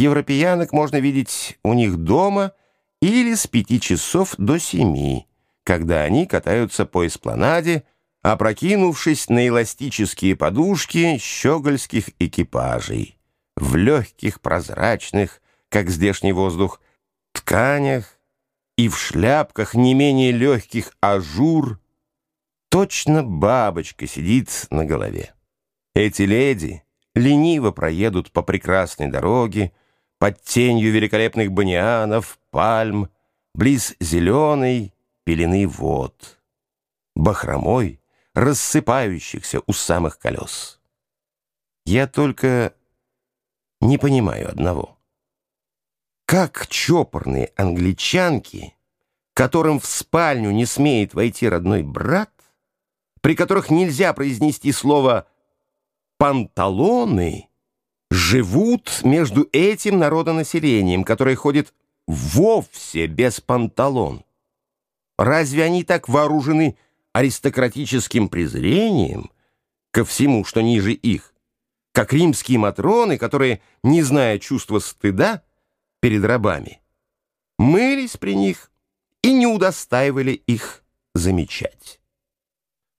Европеянок можно видеть у них дома или с пяти часов до семи, когда они катаются по эспланаде, опрокинувшись на эластические подушки щегольских экипажей, в легких, прозрачных, как здешний воздух, тканях и в шляпках не менее легких à jour, точно бабочка сидит на голове. Эти леди лениво проедут по прекрасной дороге, под тенью великолепных банианов, пальм, близ зеленой пелены вод, бахромой, рассыпающихся у самых колес. Я только не понимаю одного. Как чопорные англичанки, которым в спальню не смеет войти родной брат, при которых нельзя произнести слово «панталоны», живут между этим народонаселением, которое ходит вовсе без панталон. Разве они так вооружены аристократическим презрением ко всему, что ниже их, как римские матроны, которые, не зная чувства стыда перед рабами, мылись при них и не удостаивали их замечать?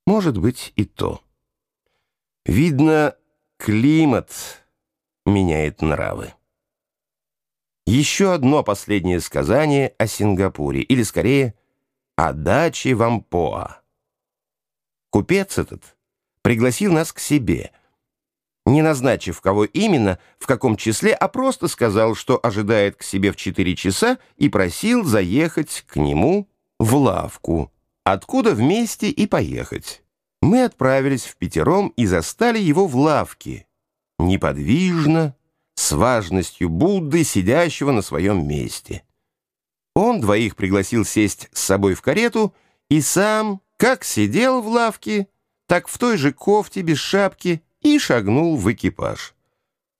Может быть и то. Видно, климат меняет нравы. Еще одно последнее сказание о Сингапуре, или скорее о даче Вампоа. Купец этот пригласил нас к себе, не назначив кого именно, в каком числе, а просто сказал, что ожидает к себе в четыре часа и просил заехать к нему в лавку, откуда вместе и поехать. Мы отправились в пятером и застали его в лавке, неподвижно, с важностью Будды, сидящего на своем месте. Он двоих пригласил сесть с собой в карету и сам, как сидел в лавке, так в той же кофте без шапки и шагнул в экипаж.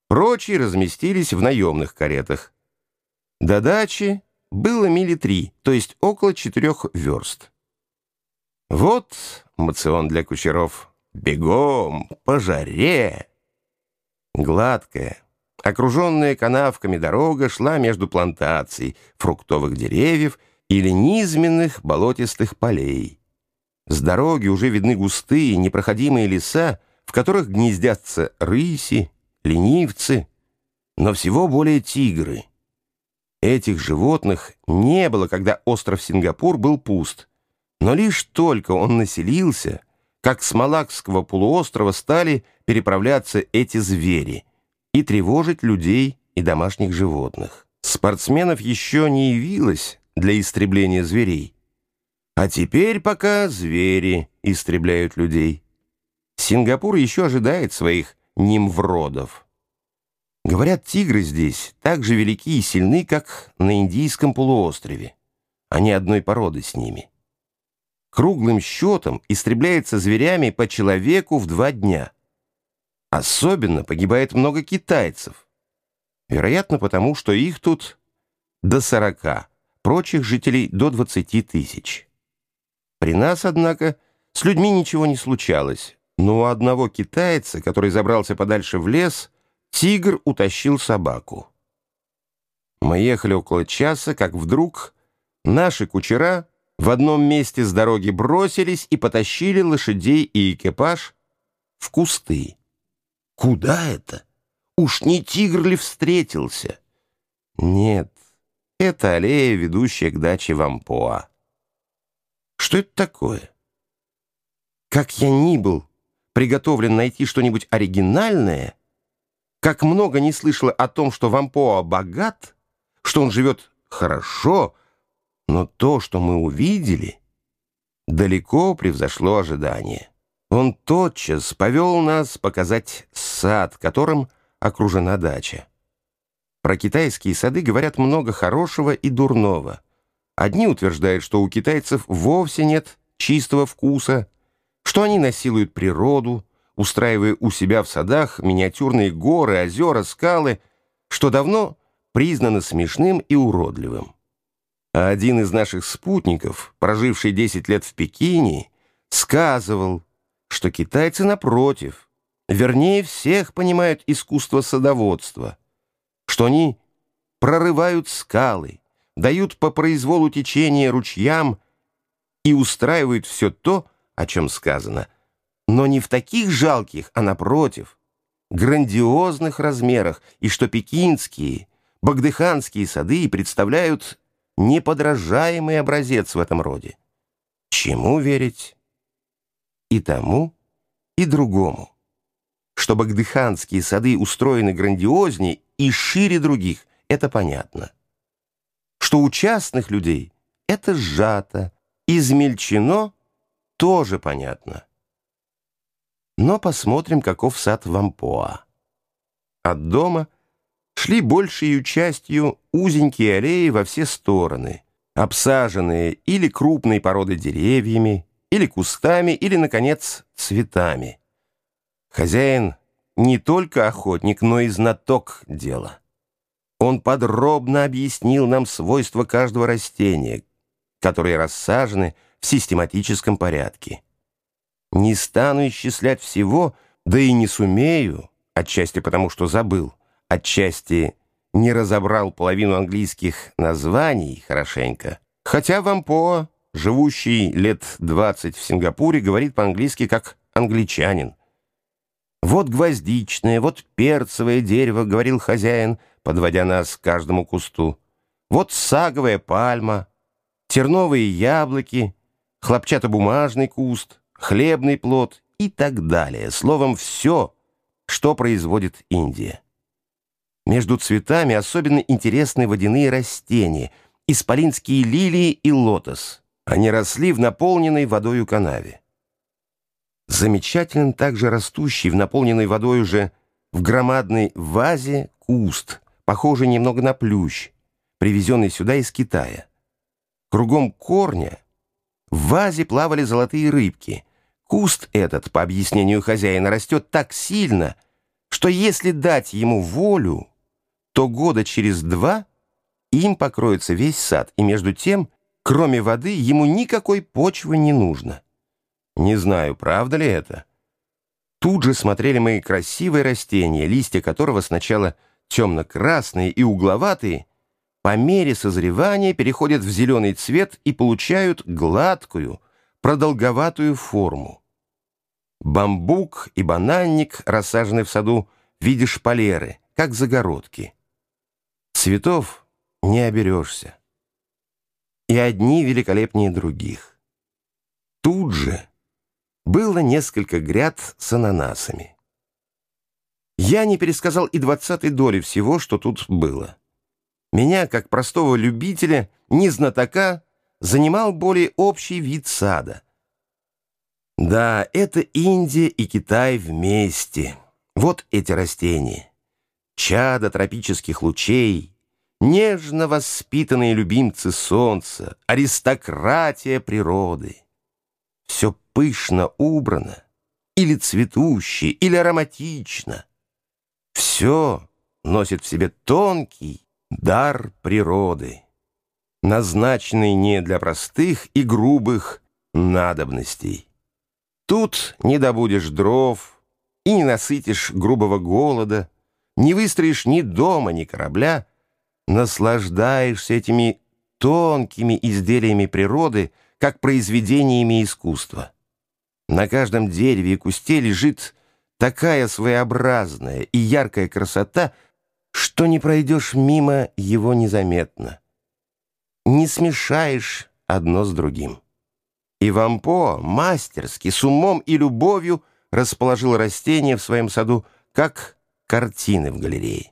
Прочие разместились в наемных каретах. До дачи было мили три, то есть около четырех верст. Вот мацион для кучеров. Бегом, по жаре. Гладкая, окруженная канавками дорога шла между плантаций фруктовых деревьев или низменных болотистых полей. С дороги уже видны густые, непроходимые леса, в которых гнездятся рыси, ленивцы, но всего более тигры. Этих животных не было, когда остров Сингапур был пуст, но лишь только он населился — как с Малакского полуострова стали переправляться эти звери и тревожить людей и домашних животных. Спортсменов еще не явилось для истребления зверей. А теперь пока звери истребляют людей. Сингапур еще ожидает своих нимвродов. Говорят, тигры здесь так же велики и сильны, как на Индийском полуострове. Они одной породы с ними круглым счетом истребляется зверями по человеку в два дня. Особенно погибает много китайцев. Вероятно, потому что их тут до сорока, прочих жителей до двадцати тысяч. При нас, однако, с людьми ничего не случалось, но у одного китайца, который забрался подальше в лес, тигр утащил собаку. Мы ехали около часа, как вдруг наши кучера в одном месте с дороги бросились и потащили лошадей и экипаж в кусты. Куда это? Уж не тигр ли встретился? Нет, это аллея, ведущая к даче Вампоа. Что это такое? Как я ни был приготовлен найти что-нибудь оригинальное, как много не слышал о том, что Вампоа богат, что он живет хорошо, но то, что мы увидели, далеко превзошло ожидания. Он тотчас повел нас показать сад, которым окружена дача. Про китайские сады говорят много хорошего и дурного. Одни утверждают, что у китайцев вовсе нет чистого вкуса, что они насилуют природу, устраивая у себя в садах миниатюрные горы, озера, скалы, что давно признано смешным и уродливым. А один из наших спутников, проживший 10 лет в Пекине, сказывал, что китайцы, напротив, вернее всех понимают искусство садоводства, что они прорывают скалы, дают по произволу течения ручьям и устраивают все то, о чем сказано, но не в таких жалких, а напротив, грандиозных размерах, и что пекинские, багдыханские сады представляют неподражаемый образец в этом роде. Чему верить? И тому, и другому. Что багдыханские сады устроены грандиознее и шире других, это понятно. Что у частных людей это сжато, измельчено, тоже понятно. Но посмотрим, каков сад Вампоа. От дома шли большей частью узенькие аллеи во все стороны, обсаженные или крупной породы деревьями, или кустами, или, наконец, цветами. Хозяин не только охотник, но и знаток дела. Он подробно объяснил нам свойства каждого растения, которые рассажены в систематическом порядке. Не стану исчислять всего, да и не сумею, отчасти потому, что забыл, отчасти не разобрал половину английских названий хорошенько, хотя Вампо, живущий лет 20 в Сингапуре, говорит по-английски как англичанин. «Вот гвоздичное, вот перцевое дерево», — говорил хозяин, подводя нас к каждому кусту. «Вот саговая пальма, терновые яблоки, хлопчатобумажный куст, хлебный плод и так далее. Словом, все, что производит Индия». Между цветами особенно интересны водяные растения, исполинские лилии и лотос. Они росли в наполненной водою канаве. Замечателен также растущий в наполненной водой уже в громадной вазе куст, похожий немного на плющ, привезенный сюда из Китая. Кругом корня в вазе плавали золотые рыбки. Куст этот, по объяснению хозяина, растет так сильно, что если дать ему волю, то года через два им покроется весь сад, и между тем, кроме воды, ему никакой почвы не нужно. Не знаю, правда ли это. Тут же смотрели мои красивые растения, листья которого сначала темно-красные и угловатые, по мере созревания переходят в зеленый цвет и получают гладкую, продолговатую форму. Бамбук и бананник рассажены в саду в виде шпалеры, как загородки. Цветов не оберешься. И одни великолепнее других. Тут же было несколько гряд с ананасами. Я не пересказал и двадцатой доли всего, что тут было. Меня, как простого любителя, не знатока, занимал более общий вид сада. Да, это Индия и Китай вместе. Вот эти растения. Чада тропических лучей, нежно воспитанные любимцы солнца, аристократия природы. Все пышно убрано, или цветуще, или ароматично. Все носит в себе тонкий дар природы, назначенный не для простых и грубых надобностей. Тут не добудешь дров и не насытишь грубого голода, не выстроишь ни дома, ни корабля, наслаждаешься этими тонкими изделиями природы, как произведениями искусства. На каждом дереве и кусте лежит такая своеобразная и яркая красота, что не пройдешь мимо его незаметно. Не смешаешь одно с другим. И Вампо мастерски, с умом и любовью расположил растения в своем саду, как картины в галерее.